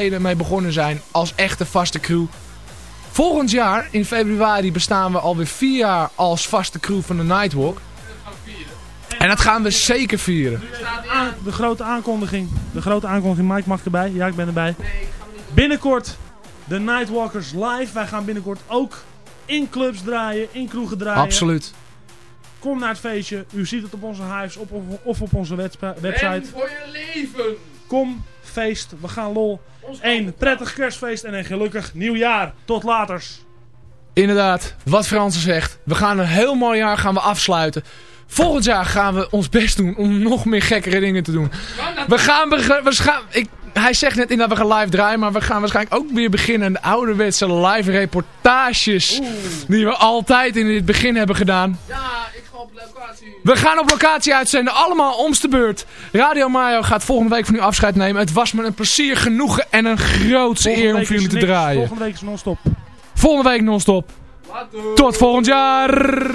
geleden mee begonnen zijn als echte vaste crew. Volgend jaar, in februari, bestaan we alweer vier jaar als vaste crew van de Nightwalk. En dat gaan we zeker vieren. De grote aankondiging. De grote aankondiging. Mike mag erbij. Ja, ik ben erbij. Binnenkort de Nightwalkers live. Wij gaan binnenkort ook in clubs draaien, in kroegen draaien. Absoluut. Kom naar het feestje. U ziet het op onze hives op, of op onze website. En voor je leven. Kom, feest. We gaan lol. Een prettig kerstfeest en een gelukkig nieuwjaar. Tot laters. Inderdaad, wat Fransen zegt. We gaan een heel mooi jaar gaan we afsluiten. Volgend jaar gaan we ons best doen om nog meer gekkere dingen te doen. We gaan, we gaan ik, hij zegt net in dat we gaan live draaien, maar we gaan waarschijnlijk ook weer beginnen de ouderwetse live reportages. Die we altijd in het begin hebben gedaan. Ja, ik op locatie. We gaan op locatie uitzenden, allemaal omste beurt. Radio Mayo gaat volgende week van u afscheid nemen. Het was me een plezier genoegen en een grootse eer om voor jullie te draaien. Volgende week is non-stop. Volgende week non-stop. Tot volgend jaar.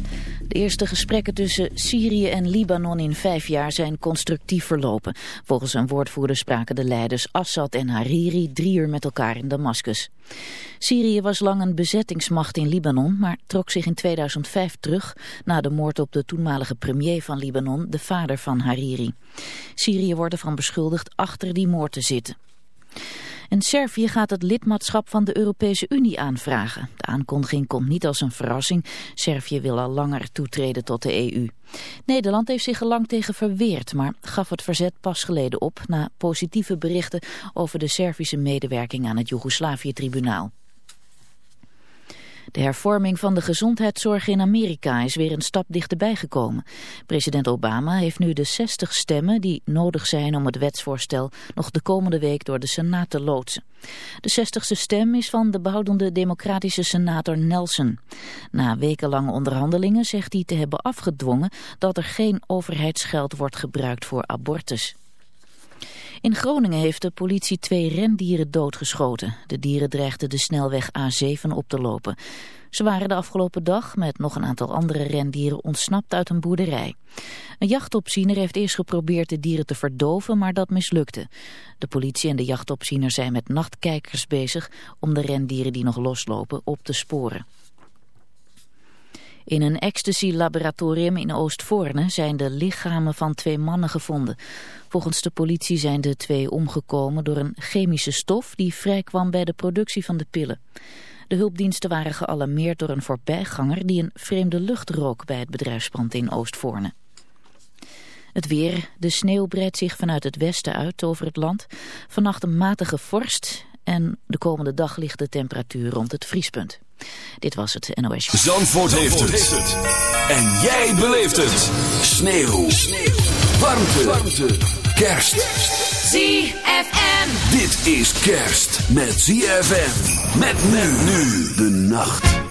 De eerste gesprekken tussen Syrië en Libanon in vijf jaar zijn constructief verlopen. Volgens een woordvoerder spraken de leiders Assad en Hariri drie uur met elkaar in Damascus. Syrië was lang een bezettingsmacht in Libanon, maar trok zich in 2005 terug na de moord op de toenmalige premier van Libanon, de vader van Hariri. Syrië wordt ervan beschuldigd achter die moord te zitten. En Servië gaat het lidmaatschap van de Europese Unie aanvragen. De aankondiging komt niet als een verrassing. Servië wil al langer toetreden tot de EU. Nederland heeft zich er lang tegen verweerd, maar gaf het verzet pas geleden op... na positieve berichten over de Servische medewerking aan het Joegoslavië-tribunaal. De hervorming van de gezondheidszorg in Amerika is weer een stap dichterbij gekomen. President Obama heeft nu de 60 stemmen die nodig zijn om het wetsvoorstel nog de komende week door de Senaat te loodsen. De 60ste stem is van de behoudende democratische senator Nelson. Na wekenlange onderhandelingen zegt hij te hebben afgedwongen dat er geen overheidsgeld wordt gebruikt voor abortus. In Groningen heeft de politie twee rendieren doodgeschoten. De dieren dreigden de snelweg A7 op te lopen. Ze waren de afgelopen dag met nog een aantal andere rendieren ontsnapt uit een boerderij. Een jachtopziener heeft eerst geprobeerd de dieren te verdoven, maar dat mislukte. De politie en de jachtopziener zijn met nachtkijkers bezig om de rendieren die nog loslopen op te sporen. In een ecstasy-laboratorium in Oostvoorne zijn de lichamen van twee mannen gevonden. Volgens de politie zijn de twee omgekomen door een chemische stof die vrijkwam bij de productie van de pillen. De hulpdiensten waren gealarmeerd door een voorbijganger die een vreemde lucht rook bij het bedrijfspand in Oostvoorne. Het weer, de sneeuw breidt zich vanuit het westen uit over het land. Vannacht een matige vorst en de komende dag ligt de temperatuur rond het vriespunt. Dit was het NOS. Zandvoort, heeft, het. En jij beleeft het. Sneeuw. Sneeuw. Warmte. Warmte. Kerst. ZFM. Dit is kerst met ZFM. Met men nu de nacht.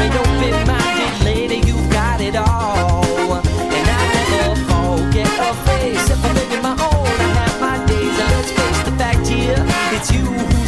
an open-minded lady, you got it all. And I never forget face. I'm my own, I have my days. Let's face the fact it's you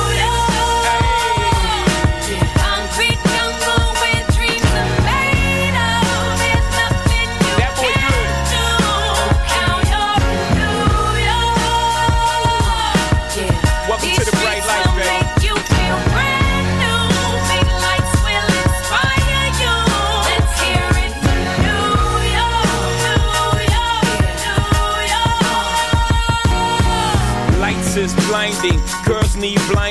Girls need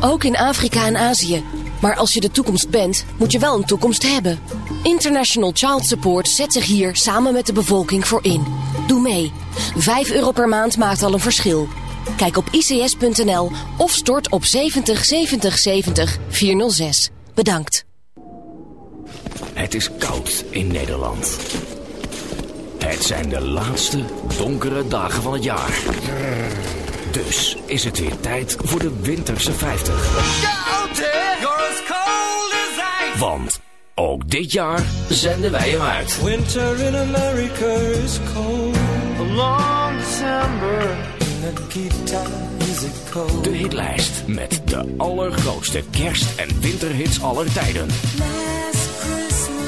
Ook in Afrika en Azië. Maar als je de toekomst bent, moet je wel een toekomst hebben. International Child Support zet zich hier samen met de bevolking voor in. Doe mee. 5 euro per maand maakt al een verschil. Kijk op ics.nl of stort op 70 70 70 406. Bedankt. Het is koud in Nederland. Het zijn de laatste donkere dagen van het jaar. Dus is het weer tijd voor de winterse 50. Want ook dit jaar zenden wij hem uit. Winter in America is cold. A long December. In the guitar is it cold. De hitlijst met de allergrootste kerst- en winterhits aller tijden.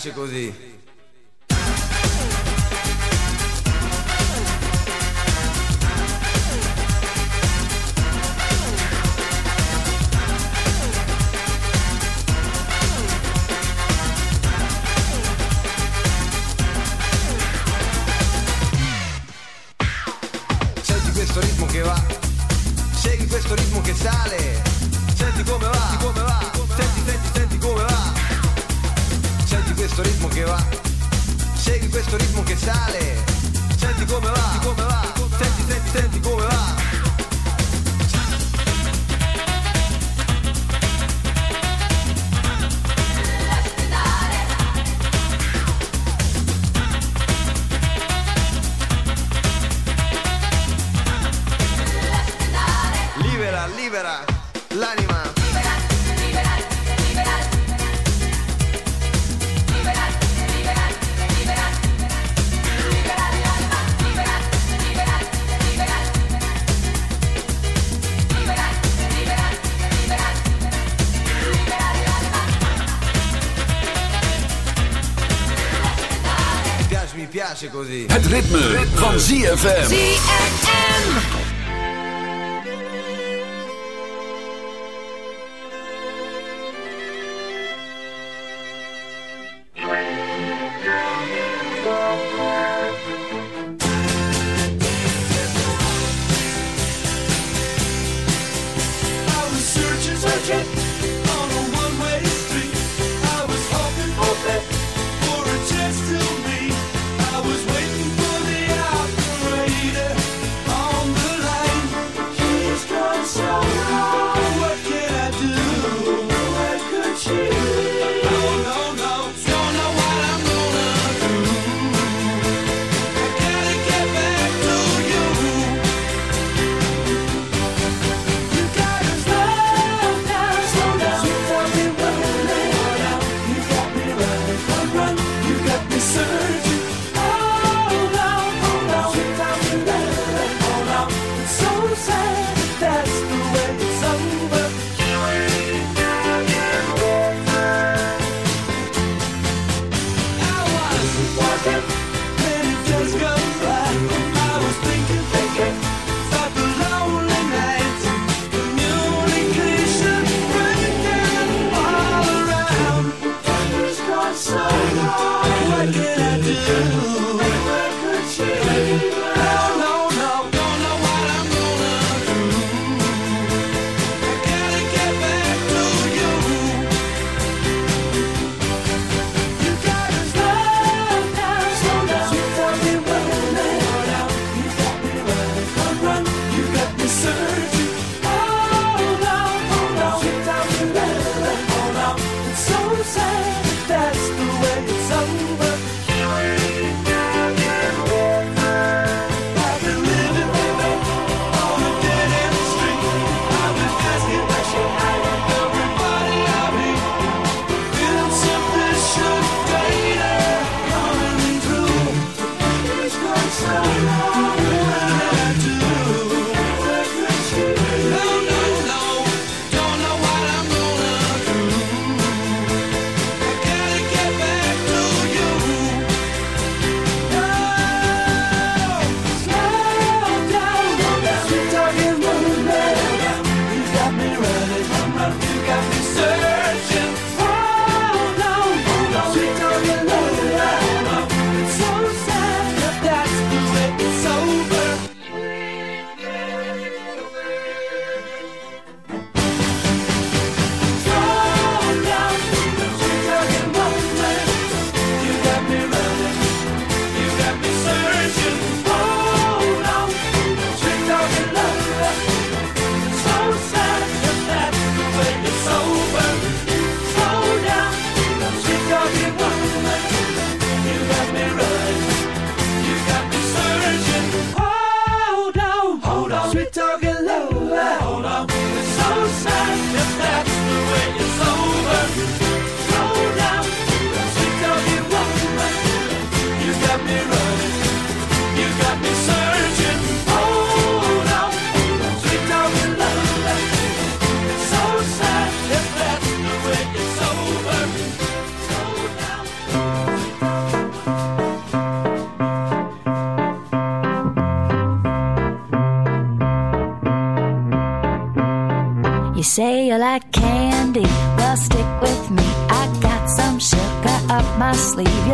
piace così. ZFM.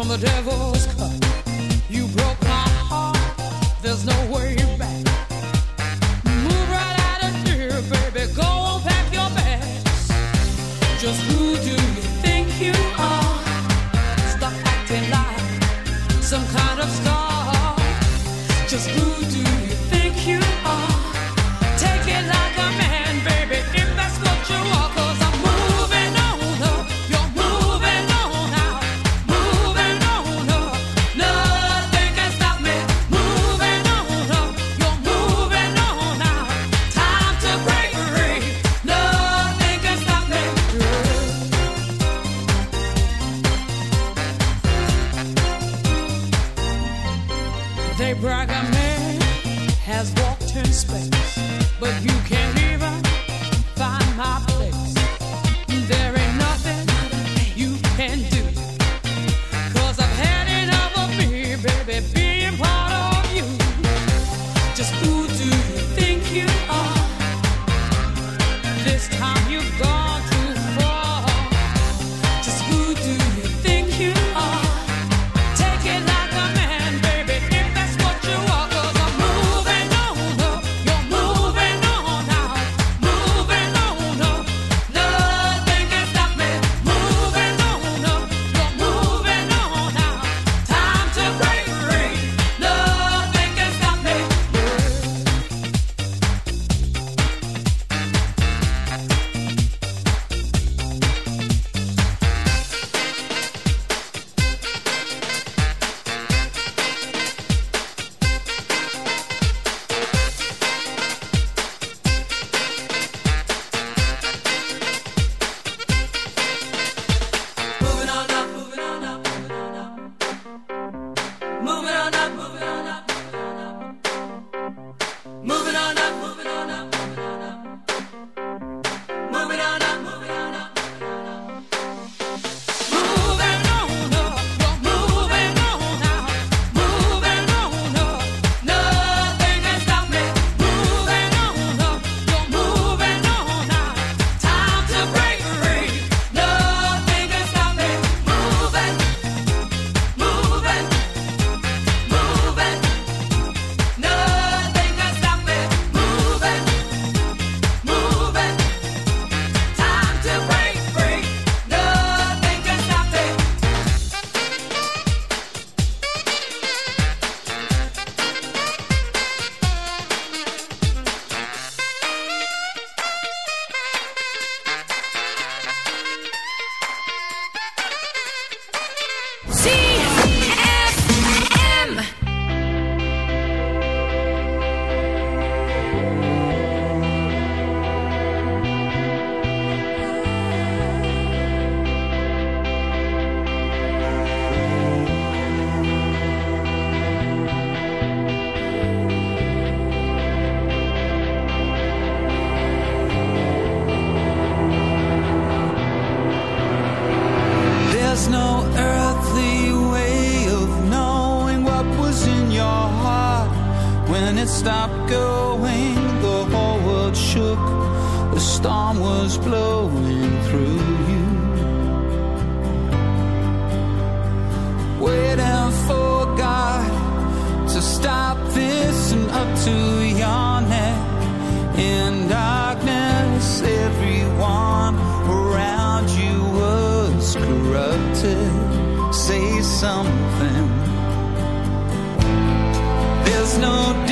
From the devil's cup. when it stopped going, the whole world shook. The storm was blowing through you. Waiting for God to stop this and up to your neck. In darkness, everyone around you was corrupted. Say something. There's no